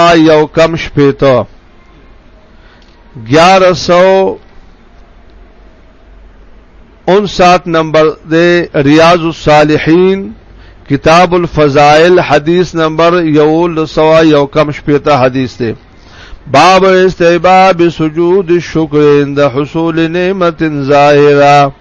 یو کم شپیتو گیارہ سو انسات نمبر دے ریاض الصالحین کتاب الفضائل حدیث نمبر یول سوا یو کم شپیتا حدیث دے باب استحباب سجود الشکر عند حصول نعمت ظاهره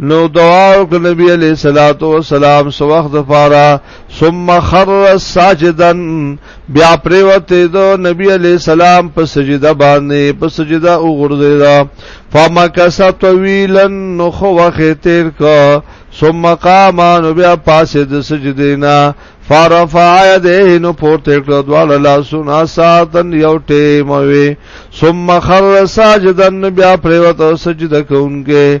نو دعا وک نبی علیہ الصلوۃ والسلام سو وخت فارا ثم خر ساجدا بیا پریوته دو نبی علیہ السلام په سجده باندې په سجده او غرزیدا فمکس طویلا نو خو وخت تیر کا ثم قام نو بیا پاسه د سجدینا فرفع يديه نو پورته کړ دواړه لاسونه ساتن یو ټیم وي ثم خر ساجدن بیا پریوت سجده کوونکې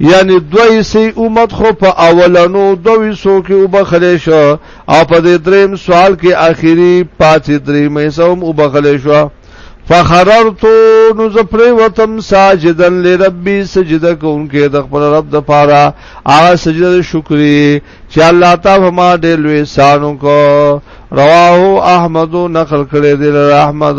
یعنی دوی سی امت خو په اولنو دوی سو کې وبخلې شو او په دې دریم سوال کې اخیری پاتې درې مې سوم وبخلې شو فخررت نو ز پرې وتم ساجدن لربي سجده کوونکې د خپل رب د پاره هغه سجده شکرې چې الله تعالی ما دې لوی سانو کو رواه احمد نقل کړی دی رحمت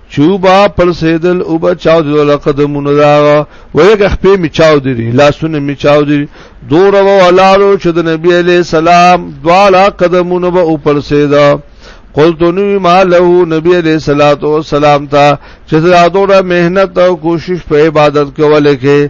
چوبا پر سیدل او بچاو دی لقدمونه دا ویګه خپې می چاو دی لاسونه می چاو دی دور و ولالو چې د نبی علی سلام دوالا قدمونه به او پر سیدا قلت نو ما له نبی علیہ الصلوۃ والسلام ته چې دا دوره مهنت او کوشش په عبادت کوله کې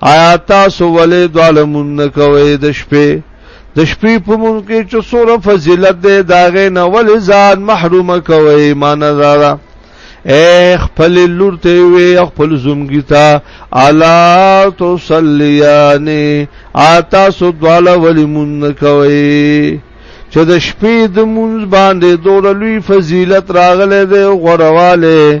آیا تاسو ولې دالمون نه کوي د شپې د شپې په مون کې چې سوره فضیلت ده داغه نه ولې ځان محروم کوي مان زړه اے خپل لور ته وی خپل زمګی تا الا تصلیانی آتا سو دواله ولی مون کوي چې د شپې د مونږ باندې دور لوی فضیلت راغله ده غورواله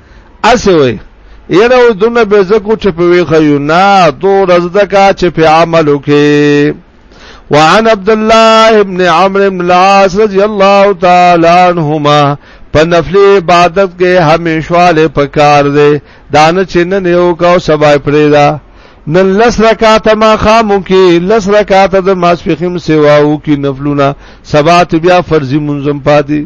اسه وي یره او دونه به زکو چې په ویخه یو نه تو رزدکا چې په عمل وکي وعن عبد الله ابن عمرو بن العاص رضی الله تعالی عنهما په نفل عبادت کې همیشواله پکار دی دانه چې نه یو کا او سبا پرې دا نن لس رکعات ما خامو کې لس رکعات د ماسفخیم سیواو کې نفلونه سبات بیا فرضي منظم پاتې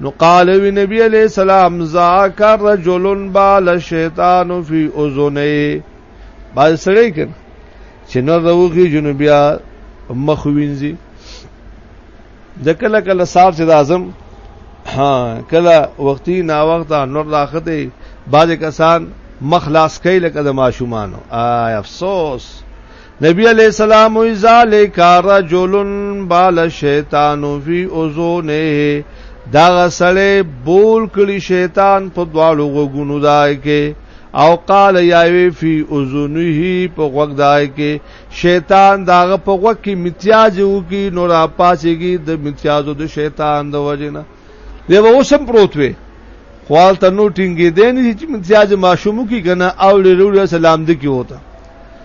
نو قال وی نبی علیہ السلام ذاک رجل بال شیطان فی اذنه باز سړی کړه چې نو روغي جنوبیا مخ وینځي د کله کله سار چې د اعظم ها کله وختي نا وخت نور راخته باز کسان مخ لاس کوي لکه د ماشومانو آی افسوس نبی علیہ السلام وی ذالک رجل بال شیطان فی اذونه دا غسړې بول کړي شیطان په دوالو غوګونو دای کې او قال یاوی فی اذنه په غوګ دای کې شیطان داغه په غوګ کې امتیاز وکي نو را پاسېږي د امتیازو د شیطان د وجنه دی به اوسم پروت وي خوال ته نو ټینګې دین چې امتیاز ماشومو کې کنه او لري سلام دکی وته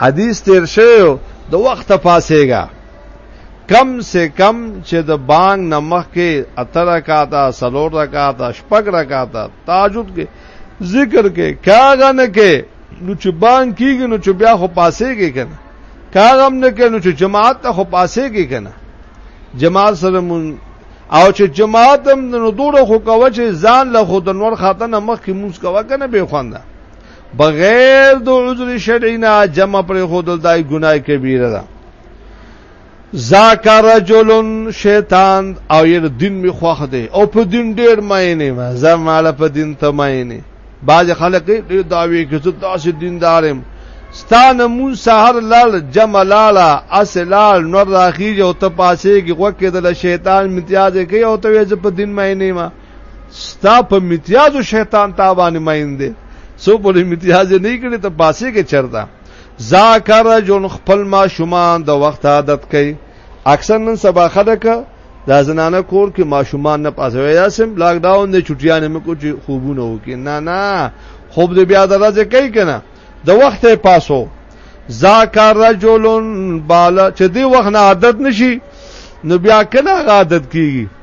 حدیث تیر شوی د وخت پاسېګا کم سے کم چې د بانګ نمخ کې اتر رکاتا سلور رکاتا شپږ رکاتا تاجود کې ذکر کې کاغه نه کې نو چې بانګ کیږي نو چې بیا خو پاسېږي کنه کاغه هم نه کې نو چې جماعت ته خو پاسېږي کنه جماعت سره مون او چې جماعت هم نو دوړو خو کوي چې ځان له خود نور خاطر نمخ کې موس کوي کنه به خوانده بغیر د عذر شرعی نه جمع پر خودل دای ګناه کبیره ده زاکا رجلن شیطان او یر دین می خوخ دی او په دین ډیر ماینه ما زماله په دین ته ماینه باز خلک ډیر داوی کې زه داسې دیندارم ستانه مون سحر لال جمع لالا اسلال نور راخیج او ته پاسې کې غوکه د شیطان امتیاز کوي او ته په دین ماینه ما ستا په امتیازو شیطان تا باندې مین دی څو په امتیاز نه کړي ته پاسې کې چرتا ذاکر جون خپل ما شومان د وخت عادت کوي اکثر نن سبا خلک دا زنانه کور کې ماشومان نه پاسوي یا سم لاک ډاون دي چټیان مې کوچ خوبونه وکي نه نه خوب دې بیا درځه کوي کنه د وخت پاسو ذاکر رجلن بالا چې دی وخت نه عادت نشي نو بیا کنه عادت کیږي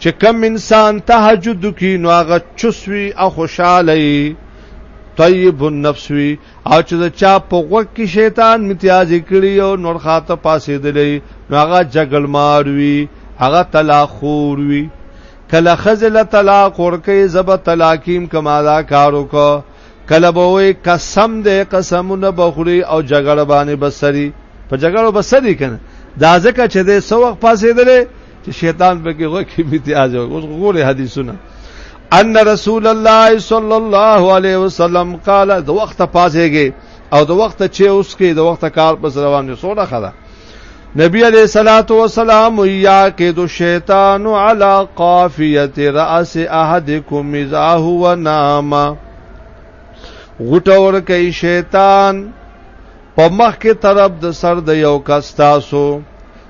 چې کم انسان تهجد کوي نو هغه چوسوي او خوشاله وي طيب النفس وي او چې د چا په غوږ کې شیطان امتیاز کړي او نور خاطه پاسې دلې نو هغه جګل مار وي هغه تلاخور وي کله خزل طلاق ورکه زب طلاقیم کما دا کارو کو کله به وي قسم دې قسمونه بخوري او جګړه باندې بسري په جګړه بسري کنه دا ځکه چې د سوق پاسې دلې چې شیطان به کې وکي امتیاز اوس غوړي حدیثونه ان رسول الله صلی الله علیه وسلم قال د وخت پازهږي او د وخت چې اوس کې د وخت کار پر روان دي سوره خدا نبی علیہ الصلات والسلام یا کې دو شیطان علی قافیه راس احدکم اذا هو ناما غټور کوي شیطان په مخ کې طرف د سر د یو کس تاسو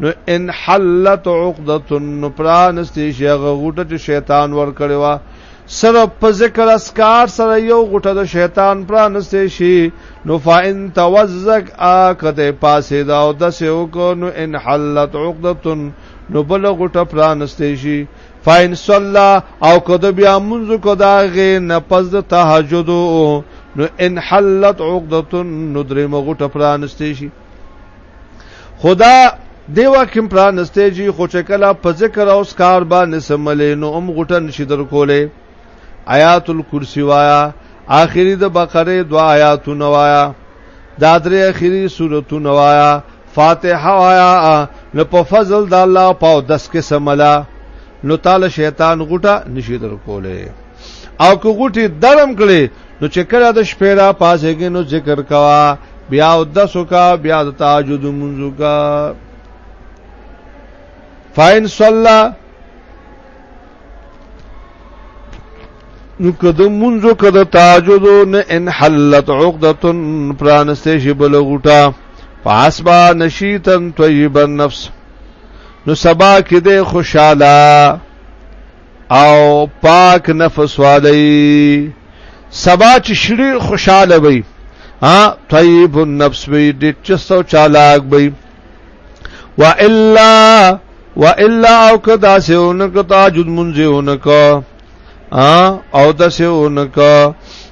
نو ان حلت عقده نو پرانستی شیغه غوټه چې شیطان ور کړی و سره په ذکر اسکار سره یو غټه د شیطان پرانسته شي نو فاین توزق اکته پاسه دا او د سو کو نو ان حلت عقدتن نو بل غټه پرانسته شي فاین صلا او کده بیا منځ کو دا غې نه پز د تهجد نو ان حلت عقدتن نو درې مغټه پرانسته شي خدا دیوا کوم پلان نسته جی خو چې کله په ذکر او اسکار باندې سملې نو ام غټن شي در کولې آیات الکرسی وایا آخری د بقره دوا آیاتونه وایا دا درې اخیری سورتونه وایا فاتحه وایا نو په فضل د الله په دس کې سملا نو تعالی شیطان غټه نشي در کولې او که غټي درم کړي نو چې کله د شپې را پاسېږي نو ذکر کوا بیا او د سوکا بیا د تهجد منځو کا فاین صلا نو کده منځو کده تهجد نه ان حلت عقده پرانسته شی بل غټا پاسبا نشیتن طیب النفس نو سبا کې ده خوشاله او پاک نفس والی سبا چې شری خوشاله وي ها طيب النفس وي د چستو چالاک وي والا والا او کدا سه اونک تاجد منځه اونک او د سه اونک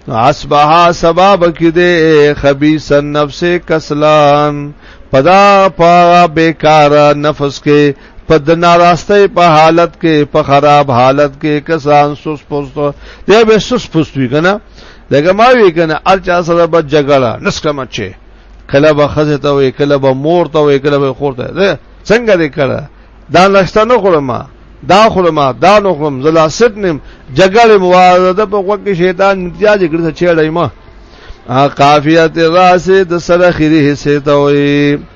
اصبح سبب کې دې خبيث النفس کسلان پدا پا بیکار نفس کې په د ناراستۍ په حالت کې په خراب حالت کې کسان سوس پوست دی به سوس پوست وی کنه لکه ما وی کنه ال چا سره به جګړه نسکمه چي کله به خزه ته وی کله به مور ته وی کله به خور ته څنګه دې کړه دا لښته نه خورم دا خورم دا نو خورم زلا ست نیم جګړه مواده په وخت کې شیطان امتیاز کړی چې چړای ما قافیت راس د سره خیره حصے ته وی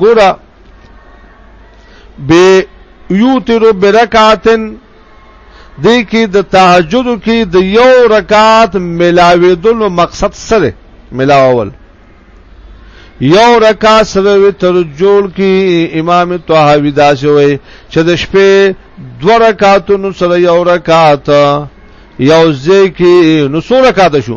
ګورا به یوتر برکاتن دې کې د تهجد کې د یو رکعت ملاویدلو مقصد سره ملاول یو رکا سره وتر جوړ کی امام طحاوی دا شوی چې د شپې دو رکعاتونو سره یو رکعات یو ځکه نو سو رکعات شو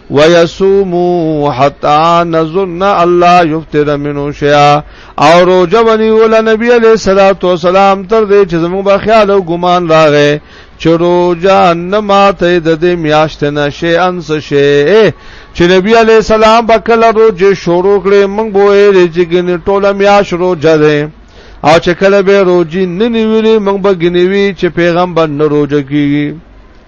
ويصوموا حتى نظن الله يفتر منه شيئا او روزه ونیول نبی علیہ الصلوۃ والسلام تر دې چې زموږ په خیال او ګمان راغې چې روزه نه ماته د دې میاشت نه شي انس شي چې نبی علیہ السلام په کله روزه شروع کړې موږ بوې چې ګنې ټوله میاش روزه ده او چې کله به روزي نه نیولې موږ به ګنې وی چې پیغمبر نه روزه کیږي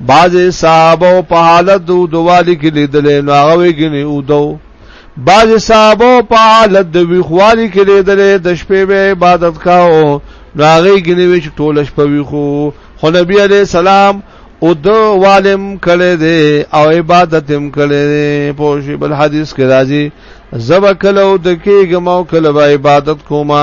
بعضې صحابه په حالت د ودوالي کې لیدلې نو هغه وی ګنې اودو بعضې صحابه په حالت د ویخوالي کې لیدلې د شپې به عبادت کاو نو هغه ګنې وی چې ټول شپه ویخو خو نبی عليه السلام او د والم کړي دي او عبادت هم کړي دي په شی بل حدیث کې راځي زبکلو د کېګمو کله عبادت کوما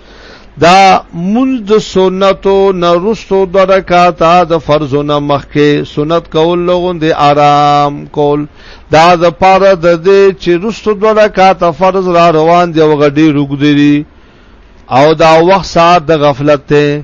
دا منځ د سنتو نرستو د رکعاتا د فرضو نه مخکې سنت کول لغون دی آرام کول دا د پاره د دې چې رستو د رکعاتا فرض را روان دی او غډي رګ دی او دا وخت ساعت د غفلت ته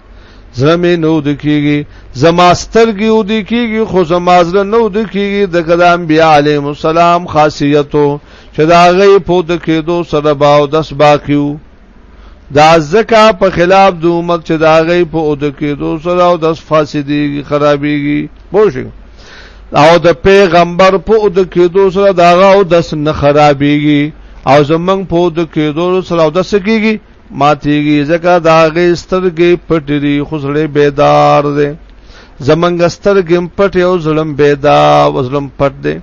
زړه مې نو د کیږي زما سترګې او د کیږي خو زما زړه نو د کیږي د کلام بیا علیهم السلام خاصیتو چې دا غي په د کېدو سره باو دس باقیو دا زکا په خلاف د امت چې دا غي په د کېدو سره او دس فاسدي خرابيږي بوشي او د پیغمبر په د کېدو سره دا غو دس نه خرابيږي او زمنګ په د کېدو سره او دس کیږي ماتیږي ځکه دا غي سترګې پټې دي خو زړه بیدار دی زمنګ سترګې پټې او ظلم بیدا او ظلم پټ دی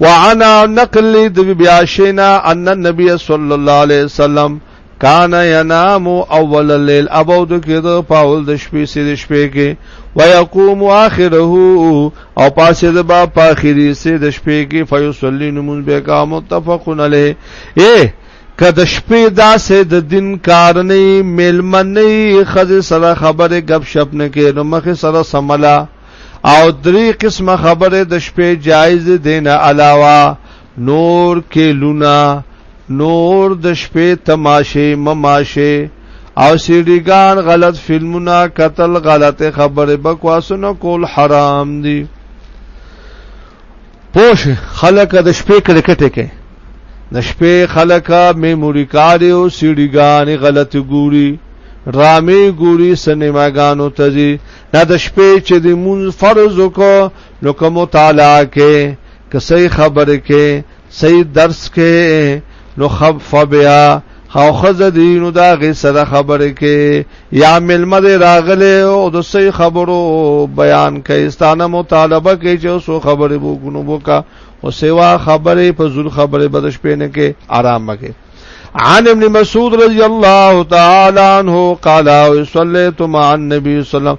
وعنا نقل د بی عائشنا ان النبي صلی الله علیه وسلم کان ینام اول الليل ابو د کېدو پاول د شپې سې د شپې کې ويقوم اخره او پاسه د با په اخري سې د شپې کې فیصلی نمون به کا متفقن علیه اے که د شپې داسې د دین کار نه میلمه نه خزه سره خبره غب شپ نه کې نو مخه سره سملا او درې قسمه خبره د شپې جایز دینه علاوه نور کې لونا نور د شپې تماشه مماشه او سیډیګان غلط فلمونه قتل غلطه خبره بکواسونه کول حرام دي پوش خلک د شپې کرکټ کې د شپې خلک میموري کار او سیډیګان غلط ګوري ډرامې ګوري سینماګانو ته ځي دا د شپې چې د مون فرض کو نو کوم تعالی کې کسې خبره کې صحیح درس کې نو خب فبیا او خزه دی نو دا غي سره خبره کې یا ملمه دی راغله او د سې خبرو بیان کوي ستانه مطالبه کوي چې اوسو خبره وګونو وکا او سیوا خبره په زول خبره بدش پینې کې آرام مګي عن ابن مسعود رضی الله تعالی عنہ قال صلیت مع النبي صلی الله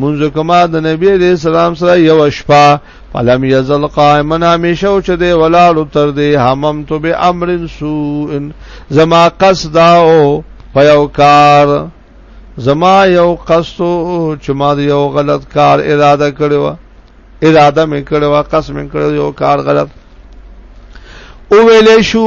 منځ کما د نبی علیہ السلام سره یو شپه فلم یزل قائما همیشه او چې دی ولالو تر دی همم تو به امر سوء زما قصد او پیو کار زما یو قصد چې ما یو غلط کار اراده کړو اراده مې کړو قسم مې کړو یو کار غلط او ویلې شو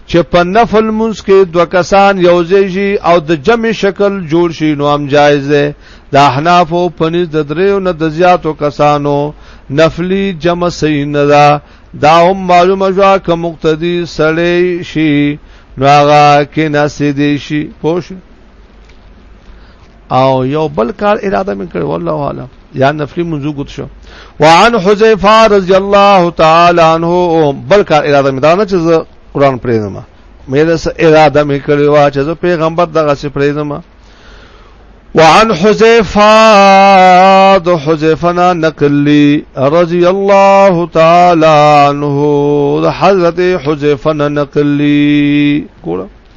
چې په نفل منځ کې دوه کسان یوځای شي او د جمع شکل جوړ شي نو هم جایز ده د احناف او پنځ د دریو نه د زیاتو کسانو نفلی جمع صحیح نه ده دا هم معلومه شو که مقتدی سړی شي نو هغه کې نسې دی شي پوه او یو بل کار اراده مې کړو والله اعلم یا نفلی منځو ګوت شو وعن حذیفه رضی الله تعالی عنہ بل کار اراده مې دا نه چې قرآن پرې نه ما مې دا اراده مې کړې وا چې زه پیغمبر دغه څه پرې نه ما وعن حذیفه د حذیفنا نقلی رضی الله تعالی عنہ د حضرت حذیفنا نقلی ګوره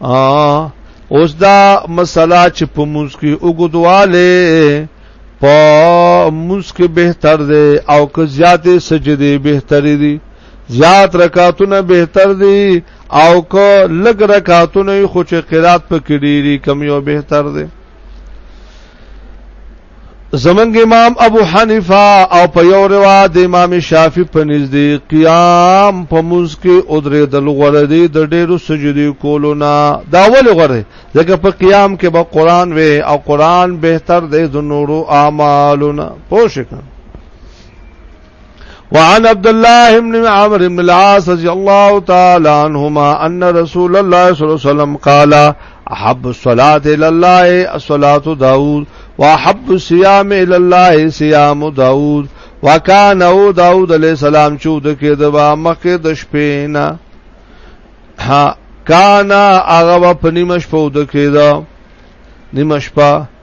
ا اوس دا مسله چې په موږ کې وګدواله په موږ کې بهتر دی او که زیاتې سجدي بهتر دي زیات رکعاتونه بهتر دي او که لګ رکعاتونه خو چې قرات په کې ډيري کم یو بهتر دی زمنګ امام ابو حنیفه او په یو روایت د امام شافعی په نزدې قیام په منځ کې او درې د لغره دی د ډېرو سجدي کولو نه دا ول غره ځکه په قیام کې به قران وې او قران بهتر دی د نورو اعمالونه پوښښ وعن عبد الله بن عمرو بن العاص رضي الله تعالى عنهما ان رسول الله صلى الله عليه وسلم قال احب الصلاه الى الله الصلاه داوود واحب الصيام الى الله صيام داوود وکان او داوود علیہ السلام چې د کې د با مخه د شپې نه ها کانا هغه په نیمه شپه د کې دا نیمه شپه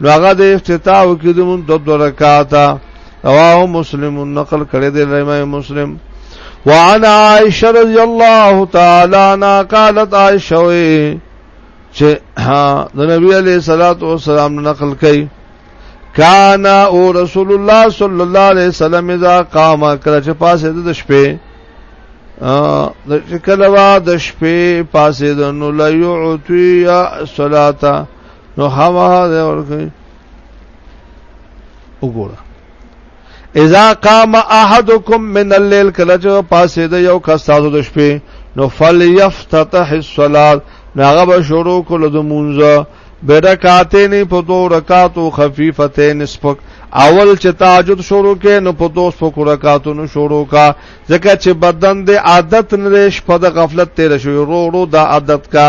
نو هغه د افتتاح کې د مون د رکعاته رواه مسلم نقل کړی دی امام مسلم وعن عائشه رضی الله تعالی عنها قالت عائشه چې ها د نبی علیہ الصلوۃ والسلام نقل کړي کان او رسول الله صلی الله علیه وسلم اذا قام کله چې پاسه د شپې د کلوا د شپې پاسې د نو لا یعطی صلاتا نو خامخا دی ورکړي وګوره اذا قام احدكم من الليل کله چې پاسې د یو کس تاسو د شپې نو فليفتتح الصلاه هغه به شروع کول د مونږه برکاتین په دو رکاتو خفیفتین سپک اول چې تهجد شروع کې نو په دو سپک رکاتو نو شروع کا ځکه چې بدن د عادت نریش په د غفلت تیر شوی رو رو د عادت کا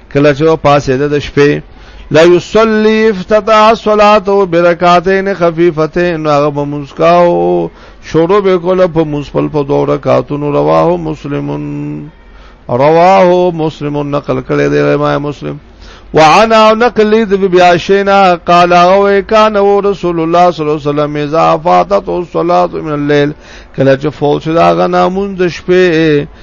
کله چې پاسېده د شپې لا یصلی افتتاح صلاته برکاتین خفیفتین هغه به مسکاو شروع به کوله په مسفل په دوه رکعاتونو رواه مسلمون رواه مسلم نقل کړی دی امام مسلم وعن او نقل د بیا شینا قال او کان رسول الله صلی الله علیه وسلم اذا فاتت الصلاه من الليل کله چې فوت دا غنا مون د شپې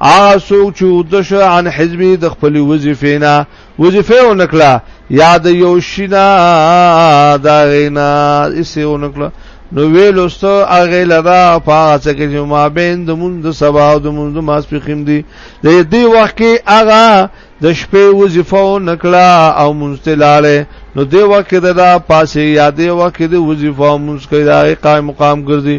هغه څوک چې ودش عن حزبي د خپل وظیفې نه وظیفه ونکړه یاد یو شینا دا غینا اسی ونکړه نو ویلوستو هغه لدا پاغه څه کې ما بین د مون د سبا او د مون د ماس په خیم دی د دې وخت کې هغه د شپې وظیفه ونکړه او منستلاله نو دې وخت کې دا پاسې یادې وخت کې د وظیفه منسکې دا قائم مقام ګرځي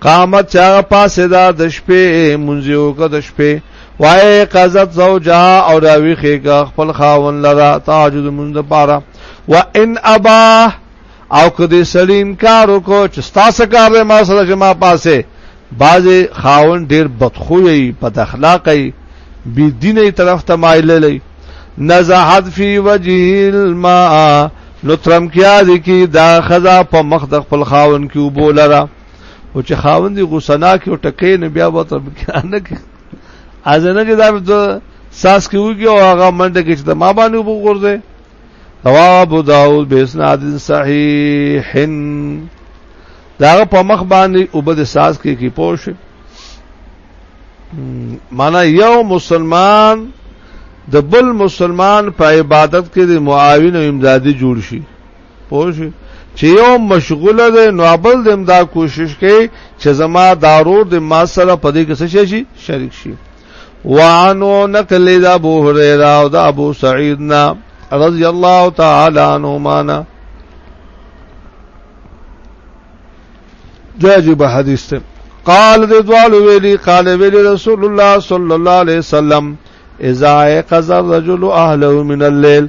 قامت چا پاسه دا د شپې منځو کا د شپې وای قزت زوجا او دا ویخه کا خپل خاون لرا تاجد منځ پارا وان ابا او کدی سلیم کارو کو چې تاسو کار دې ما سره چې ما پاسه باز خاون ډیر بدخوی په اخلاقی بی دینه طرف ته مایل لې نزحت فی وجه الماء نو ترم کیا دي کی دا خزا په مخ د خپل خاون کې وبولره او چې خاوند دی غوسنا کې او ټکې نه بیا وته نه کې ازنه چې دا ساس کې وګي او هغه منډه کې چې د ما باندې وګورځي رواه ابو داود بسناد صحیح دا په مخ باندې وبد ساز کې کی پوش معنا یو مسلمان د بل مسلمان په عبادت کې د معاون او امدادي جوړ شي پوه شو چې یو مشغوله ده نو ابل دم دا کوشش کوي چې زما دارور د ما سره په دې کې څه شي شریک شي وعنو نقل د ابو هريره او د ابو سعيد نا رضی الله تعالی عنهما نا جاجب حدیث ته قال د دوال ویلی قال ویلی رسول الله صلی الله علیه وسلم اذا قذر رجل اهله من الليل